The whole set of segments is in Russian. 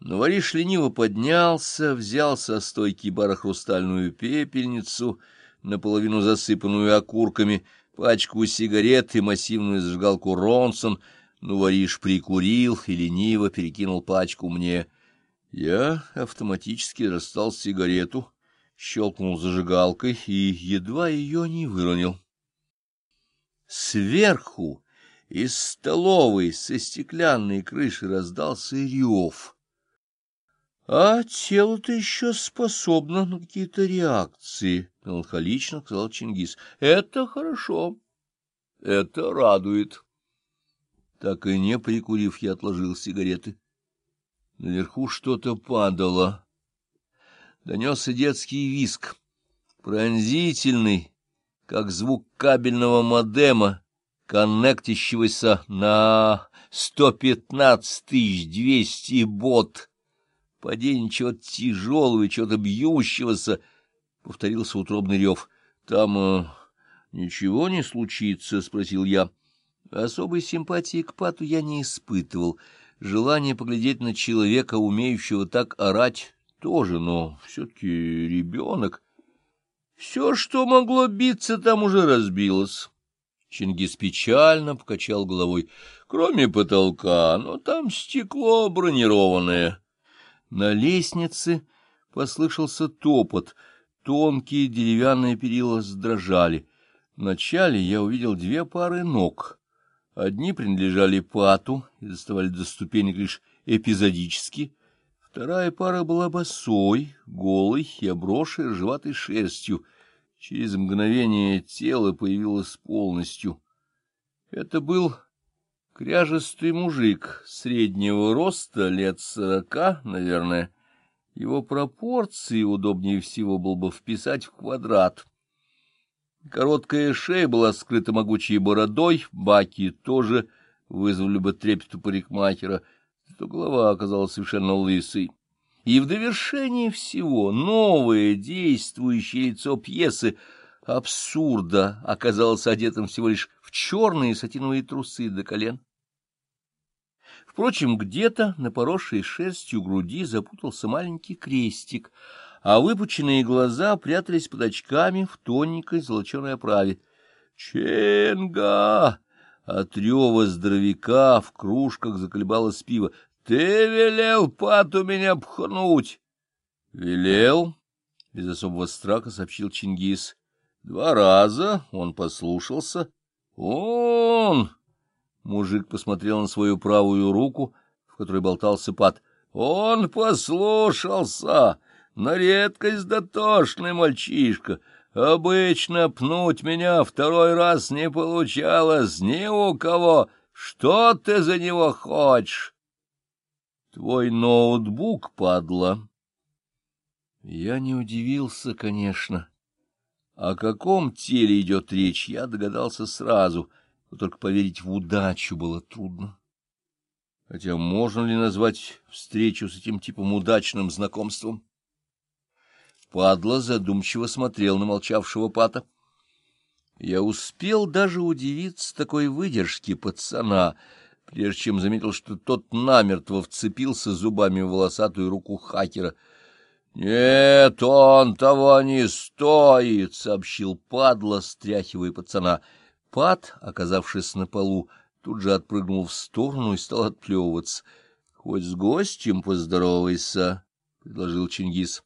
Но вориш лениво поднялся, взял со стойки бара хрустальную пепельницу, наполовину засыпанную окурками, пачку сигарет и массивную зажигалку Ронсон. Ну, вориш прикурил и лениво перекинул пачку мне. Я автоматически достал сигарету, щелкнул зажигалкой и едва ее не выронил. Сверху из столовой со стеклянной крыши раздался рев. А тело-то еще способно на какие-то реакции, — меланхолично сказал Чингис. — Это хорошо. Это радует. Так и не прикурив, я отложил сигареты. Наверху что-то падало. Донесся детский виск, пронзительный, как звук кабельного модема, коннектящегося на сто пятнадцать тысяч двести бот. Падение чего-то тяжелого чего-то бьющегося. Повторился утробный рев. — Там э, ничего не случится? — спросил я. Особой симпатии к Пату я не испытывал. Желание поглядеть на человека, умеющего так орать, тоже, но все-таки ребенок. Все, что могло биться, там уже разбилось. Чингис печально покачал головой. Кроме потолка, но там стекло бронированное. На лестнице послышался топот, тонкие деревянные перила сдрожали. Вначале я увидел две пары ног — Одни принадлежали Пату и доставали до ступенек лишь эпизодически, вторая пара была босой, голой и обросшей ржеватой шерстью. Через мгновение тело появилось полностью. Это был кряжестый мужик среднего роста, лет сорока, наверное. Его пропорции удобнее всего было бы вписать в квадрат. Короткая шея была скрыта могучей бородой, баки тоже вызвали бы трепет у парикмахера, зато голова оказалась совершенно лысой. И в довершении всего новое действующее лицо пьесы абсурда оказалось одетым всего лишь в черные сатиновые трусы до колен. Впрочем, где-то на поросшей шерстью груди запутался маленький крестик — а выпученные глаза прятались под очками в тоненькой золоченой оправе. «Ченга!» От рева здоровяка в кружках заколебалось пиво. «Ты велел пату меня пхнуть!» «Велел?» — без особого страха сообщил Чингис. «Два раза он послушался». «Он!» — мужик посмотрел на свою правую руку, в которой болтался пат. «Он послушался!» На редкость дотошный мальчишка. Обычно пнуть меня второй раз не получалось ни у кого. Что ты за него хочешь? Твой ноутбук, падла. Я не удивился, конечно. О каком теле идет речь, я догадался сразу, но только поверить в удачу было трудно. Хотя можно ли назвать встречу с этим типом удачным знакомством? Падла задумчиво смотрел на молчавшего пата. Я успел даже удивиться такой выдержке пацана, прежде чем заметил, что тот намертво вцепился зубами в волосатую руку хакера. — Нет, он того не стоит, — сообщил падла, стряхивая пацана. Пат, оказавшись на полу, тут же отпрыгнул в сторону и стал отплевываться. — Хоть с гостем поздоровайся, — предложил Чингис.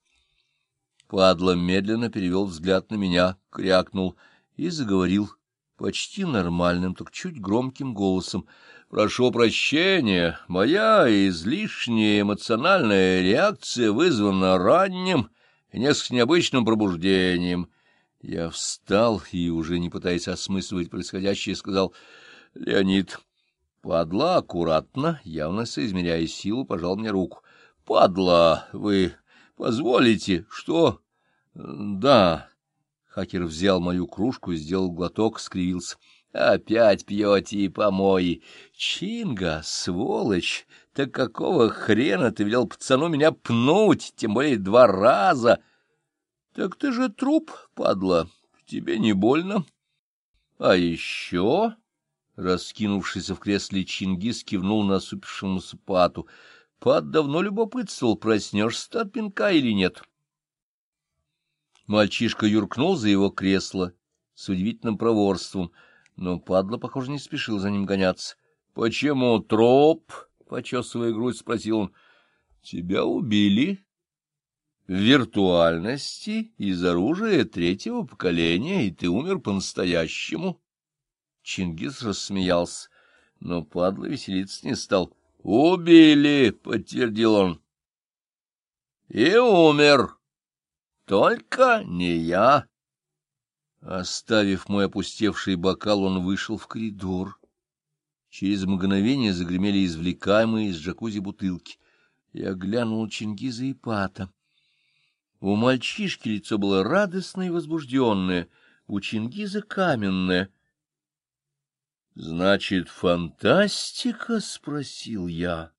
Падла медленно перевел взгляд на меня, крякнул и заговорил почти нормальным, только чуть громким голосом. «Прошу прощения, моя излишняя эмоциональная реакция вызвана ранним и несколько необычным пробуждением». Я встал и, уже не пытаясь осмысливать происходящее, сказал «Леонид». Падла аккуратно, явно соизмеряя силу, пожал мне руку. «Падла, вы позволите, что...» «Да». Хакер взял мою кружку, сделал глоток, скривился. «Опять пьете и помои! Чинга, сволочь! Так какого хрена ты велел пацану меня пнуть, тем более два раза?» «Так ты же труп, падла, тебе не больно?» «А еще...» Раскинувшийся в кресле Чингис кивнул на насупившемуся пату. Пад давно любопытствовал, проснешься от пинка или нет. Мальчишка юркнул за его кресло с удивительным проворством, но падла, похоже, не спешил за ним гоняться. — Почему троп? — почесывая грудь, спросил он. — Тебя убили? — виртуальности, из оружия третьего поколения, и ты умер по-настоящему. Чингис рассмеялся, но падла веселиться не стал. — Убили, — подтвердил он. — И умер. Только не я. Оставив мой опустевший бокал, он вышел в коридор. Через мгновение загремели извлекаемые из джакузи бутылки. Я глянул Чингиза и Пата. У мальчишки лицо было радостное и возбужденное, у Чингиза каменное. — Значит, фантастика? — спросил я.